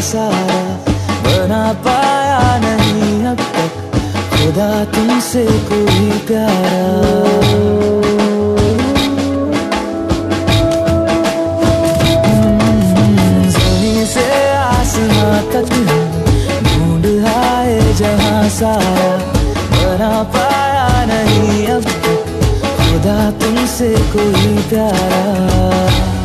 सारा बना पाया नहीं अब तक। खुदा तुमसे कोई प्यारा। सारा बना पाया नहीं अब खुदा तुमसे कोई प्यारा।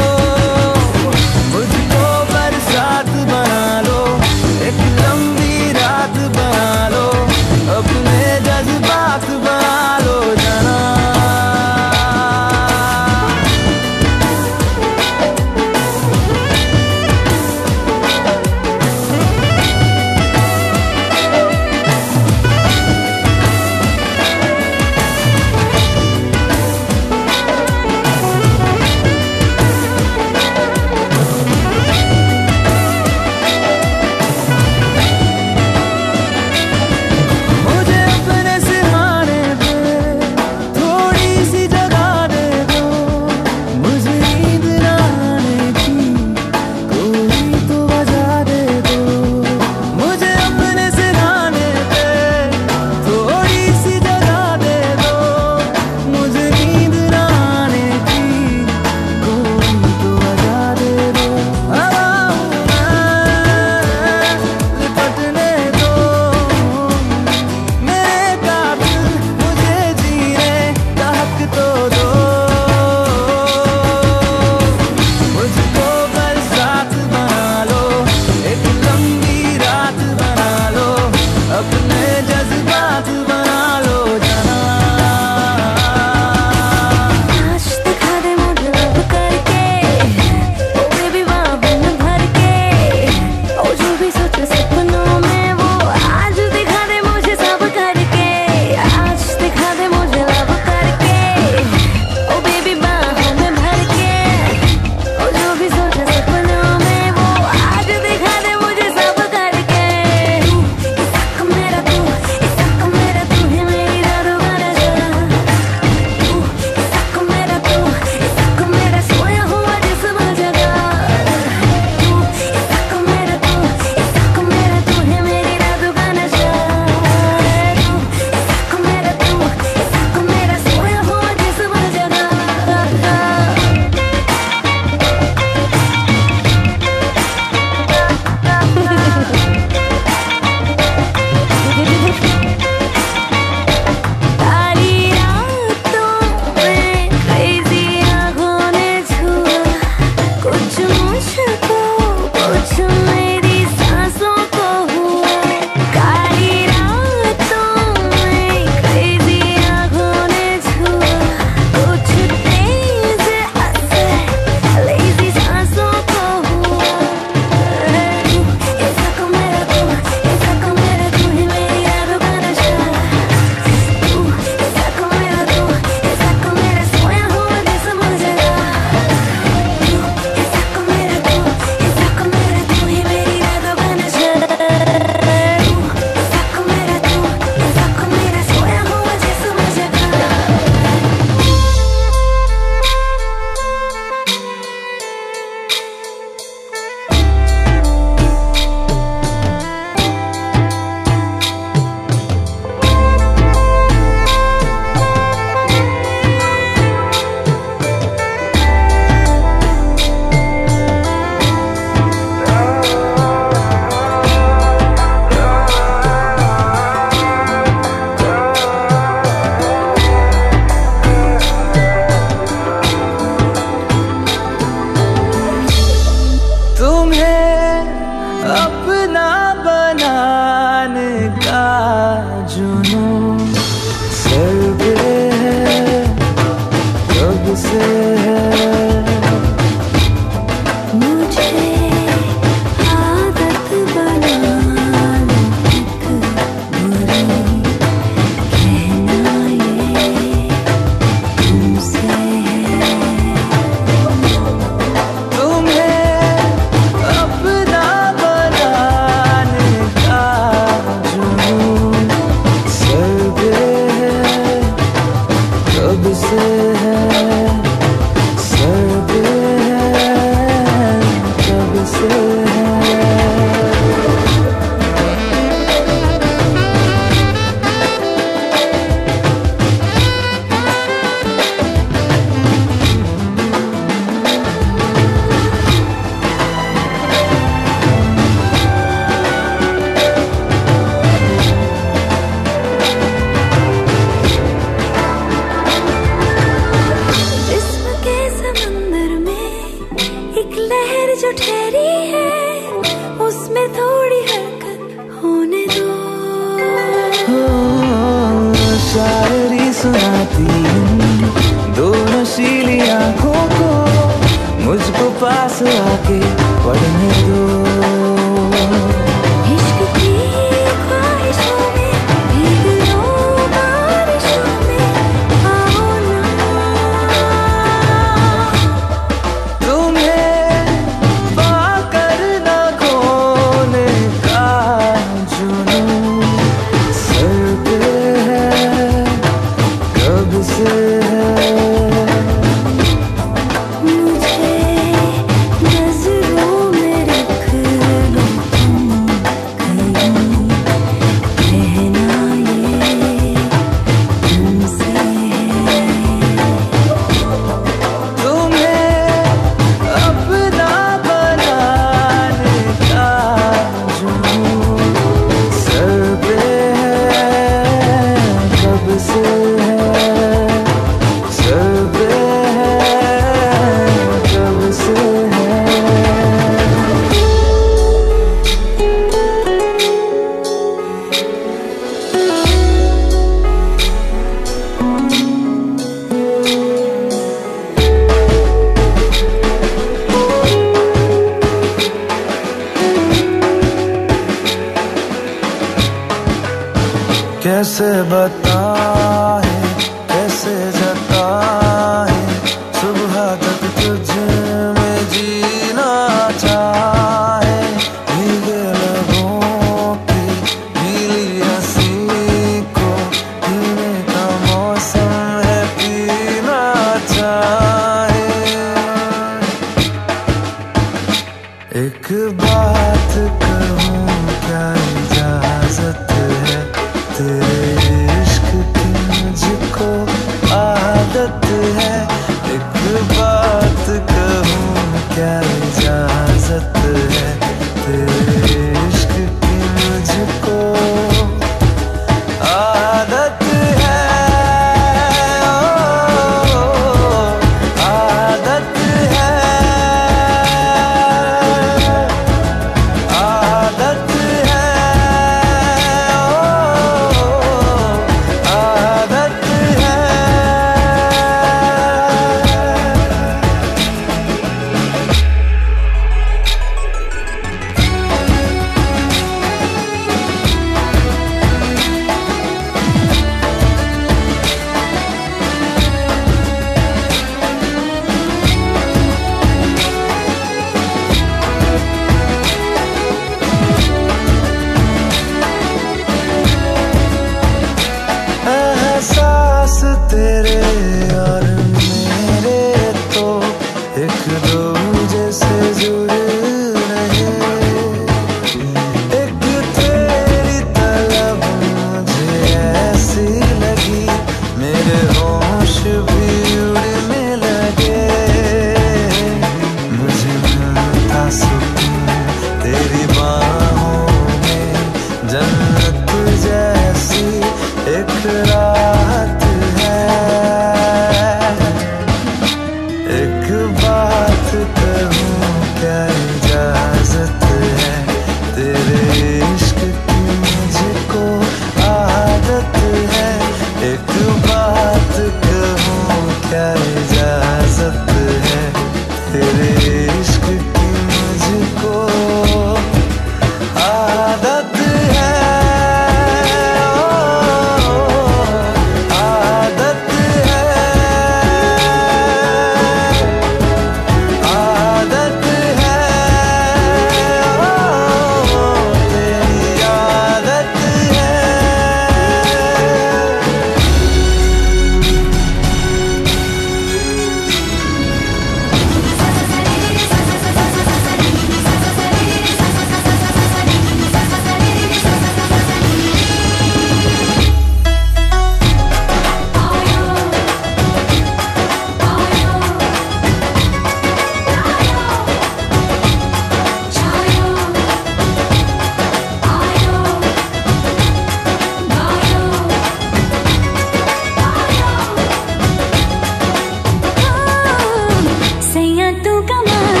to come on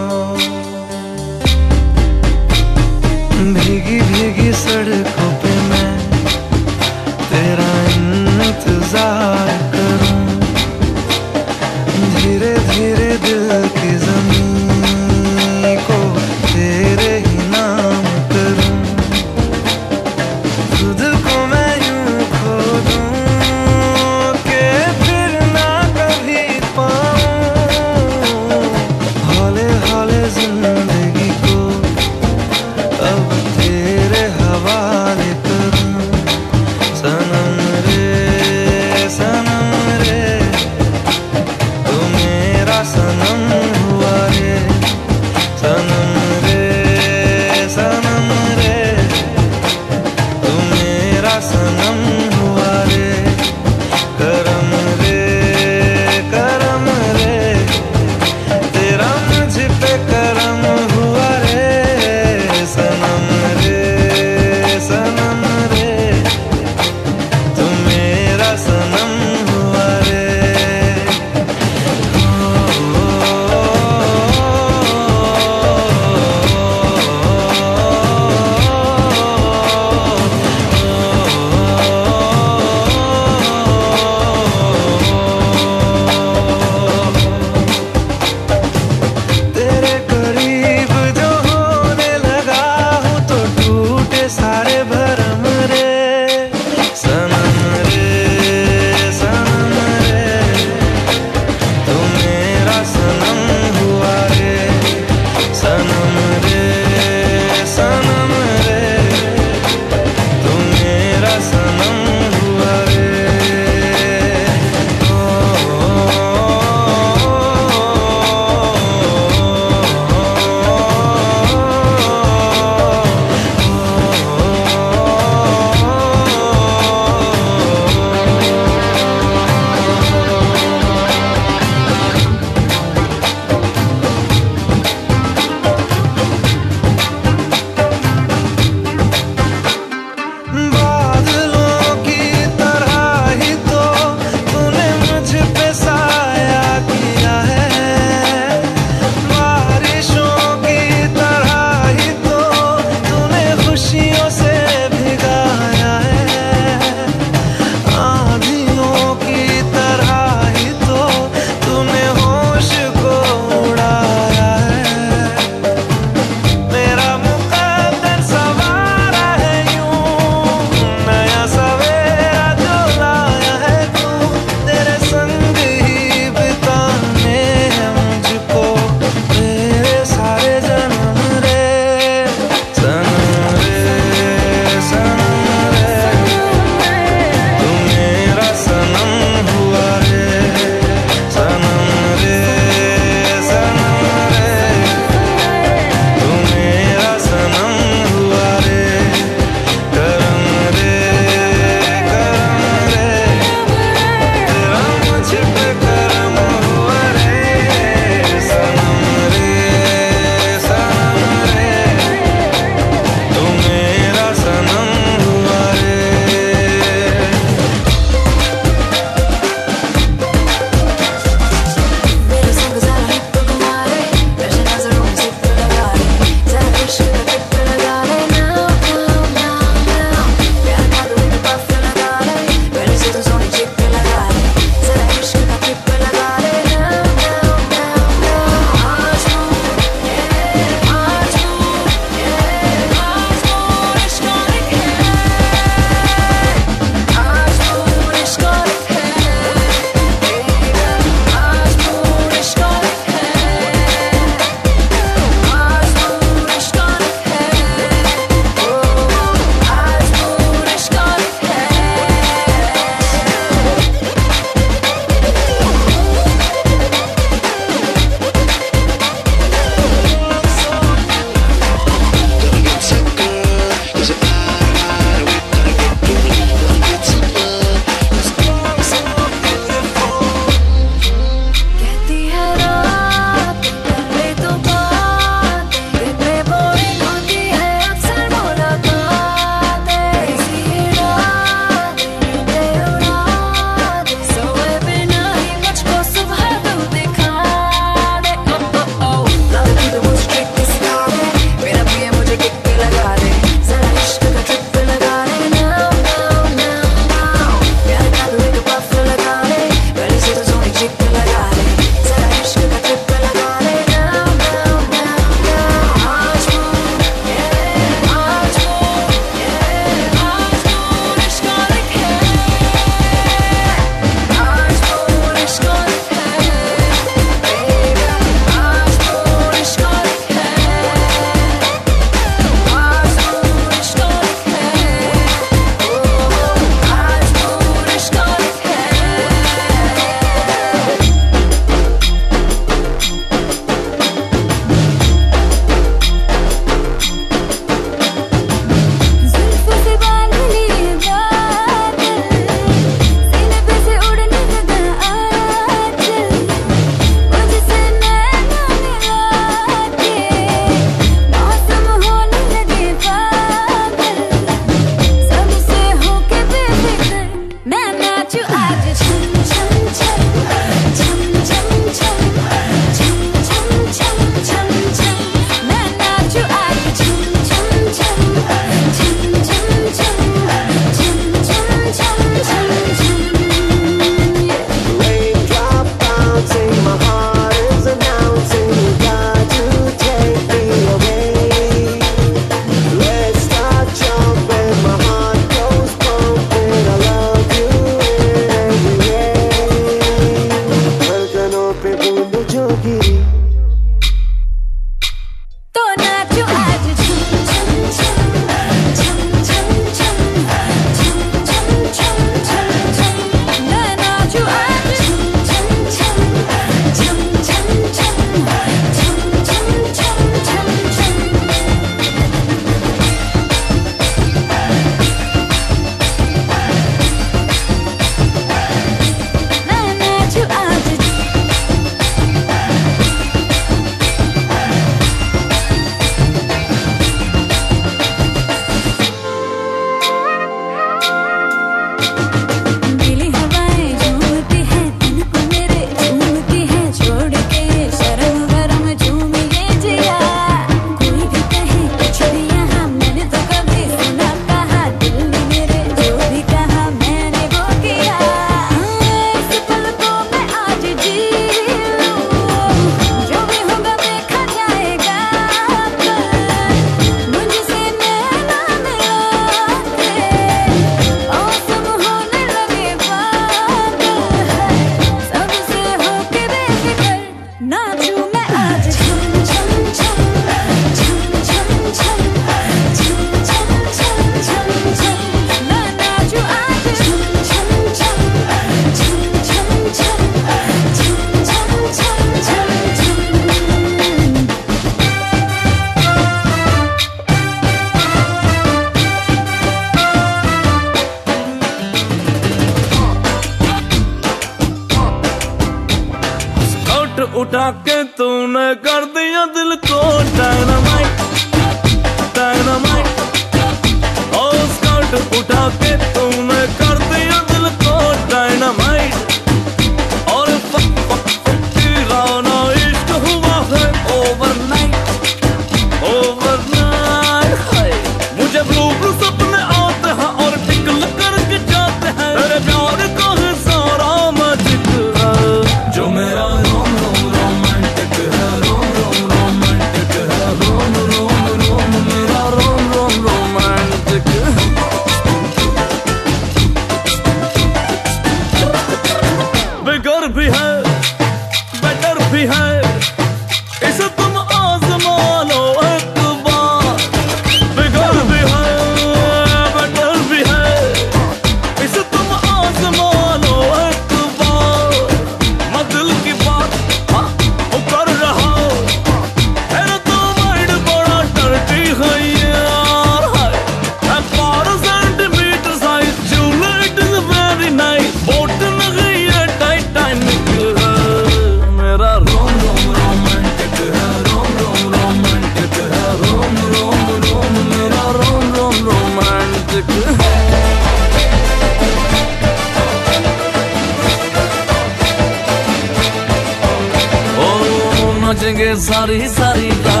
सारी सारी का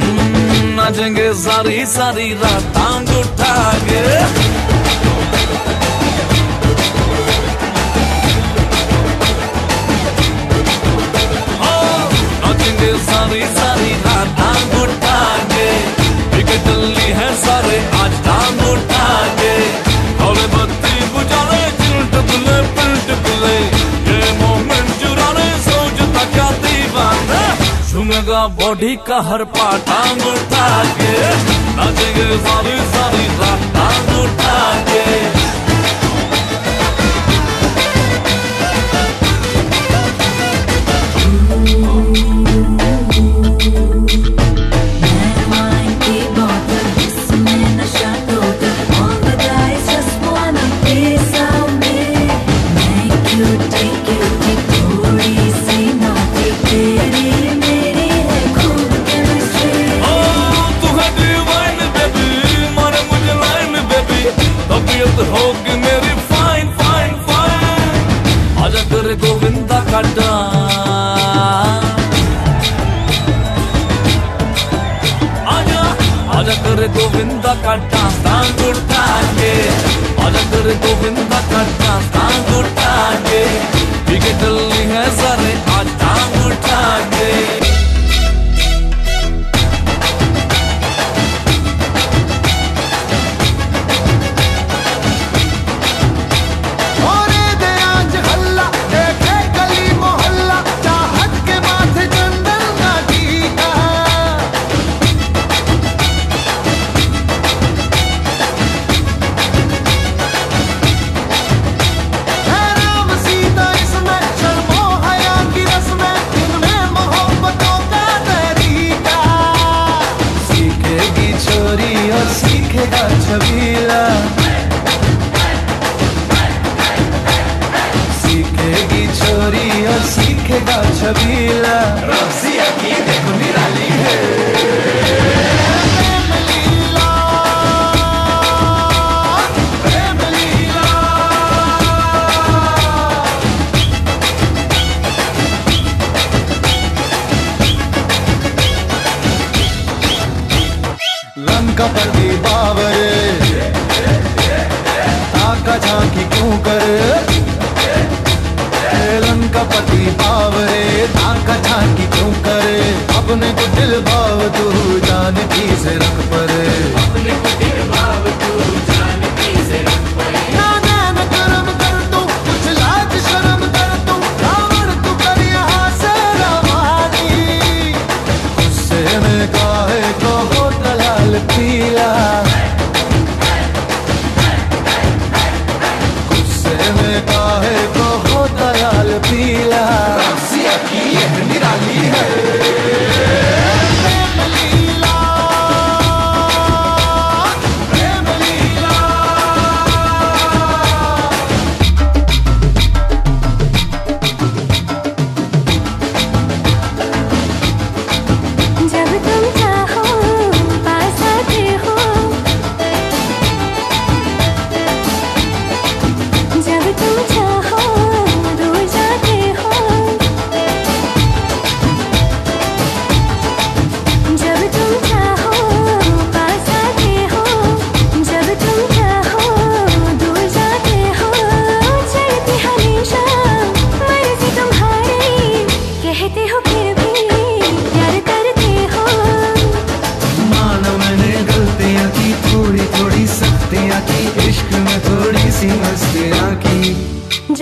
हम्म, नाचेंगे सारी सारी रात। लगा बॉडी का हर पाटा उठा के। नाचेंगे सारी सारी रात उठा के। அலந்தரு கோவிந்த கட்டான் தான் குட்டாண்டே அலந்தரு கோவிந்த கட்டான் தான் குட்டாண்டே விகெட்டில் நிகசரை அட்டான் குட்டாண்டே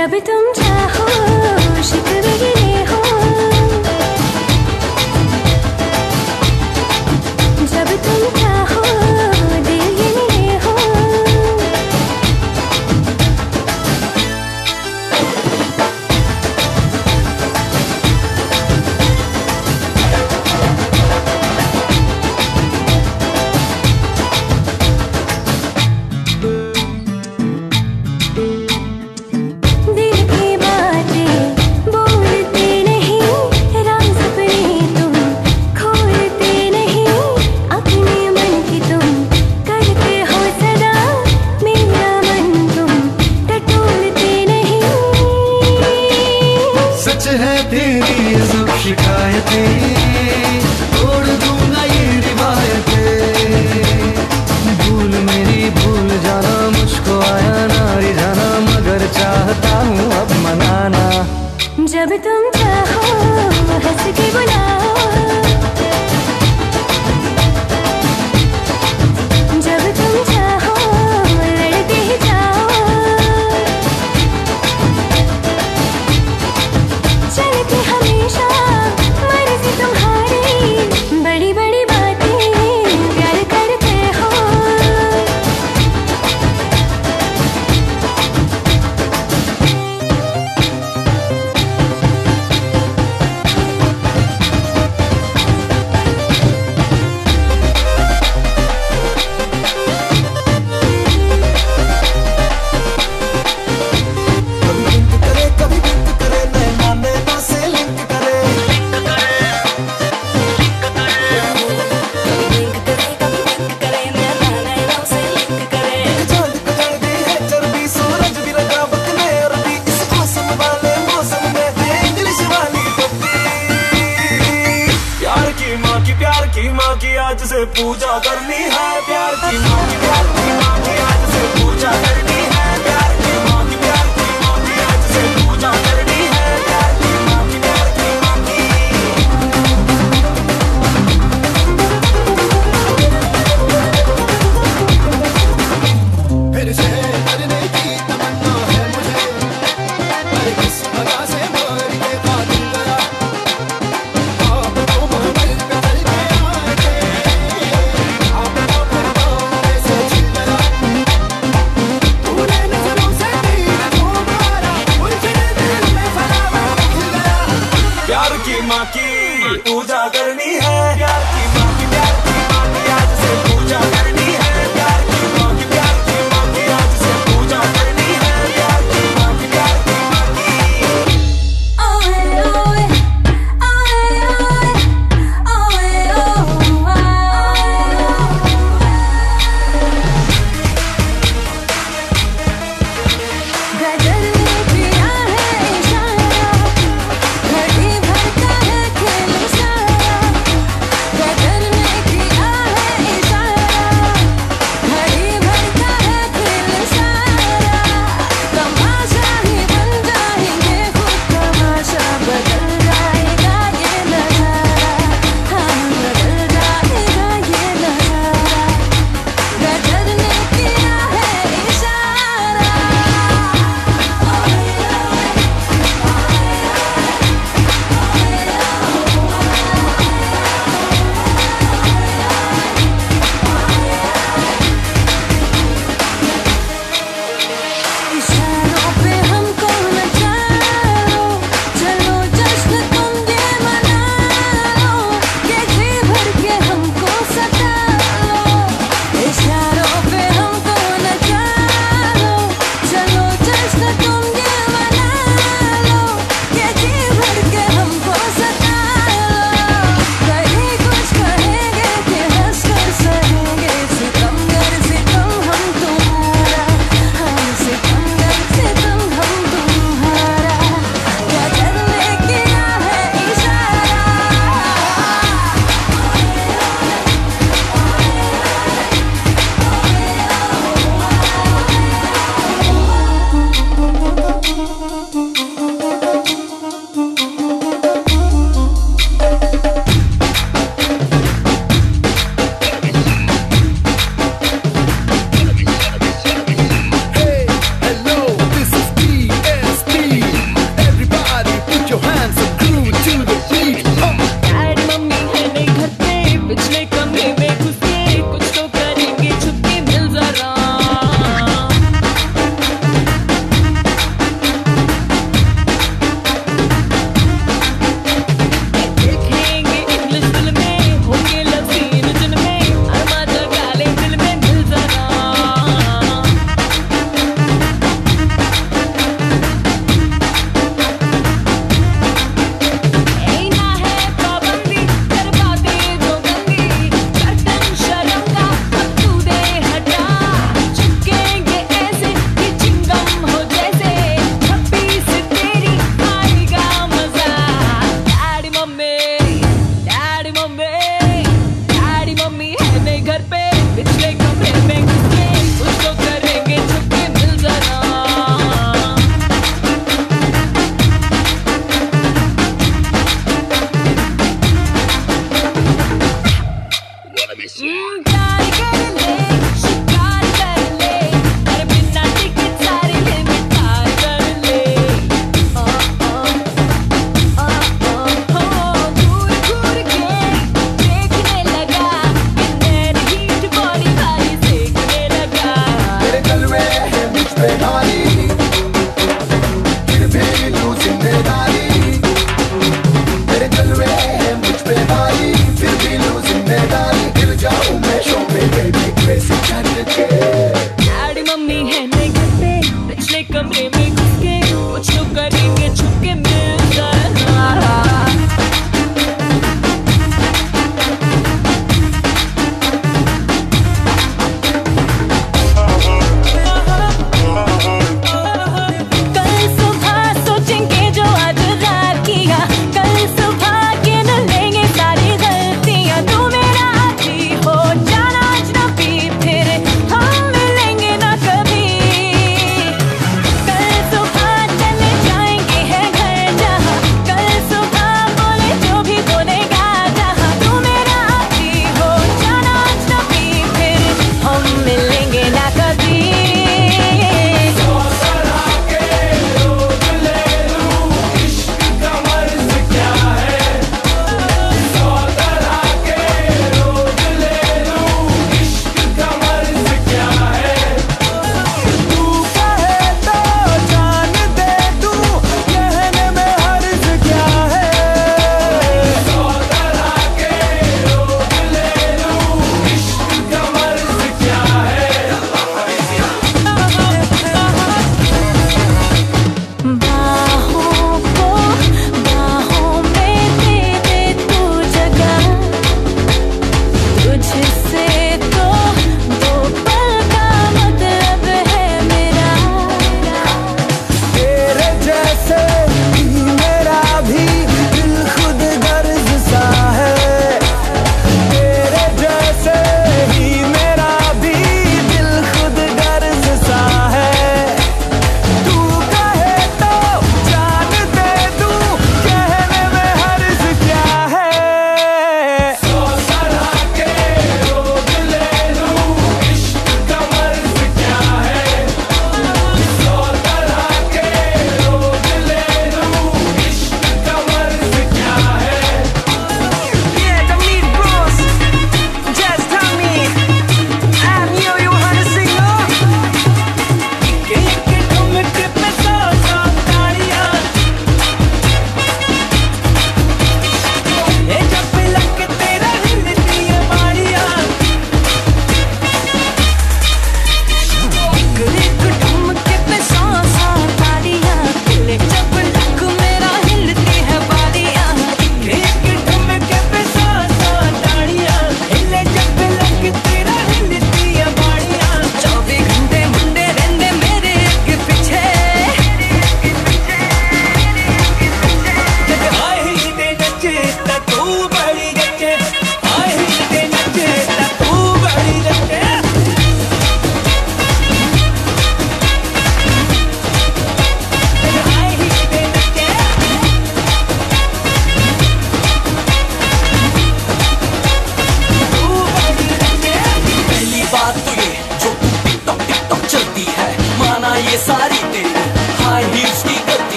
जब तुम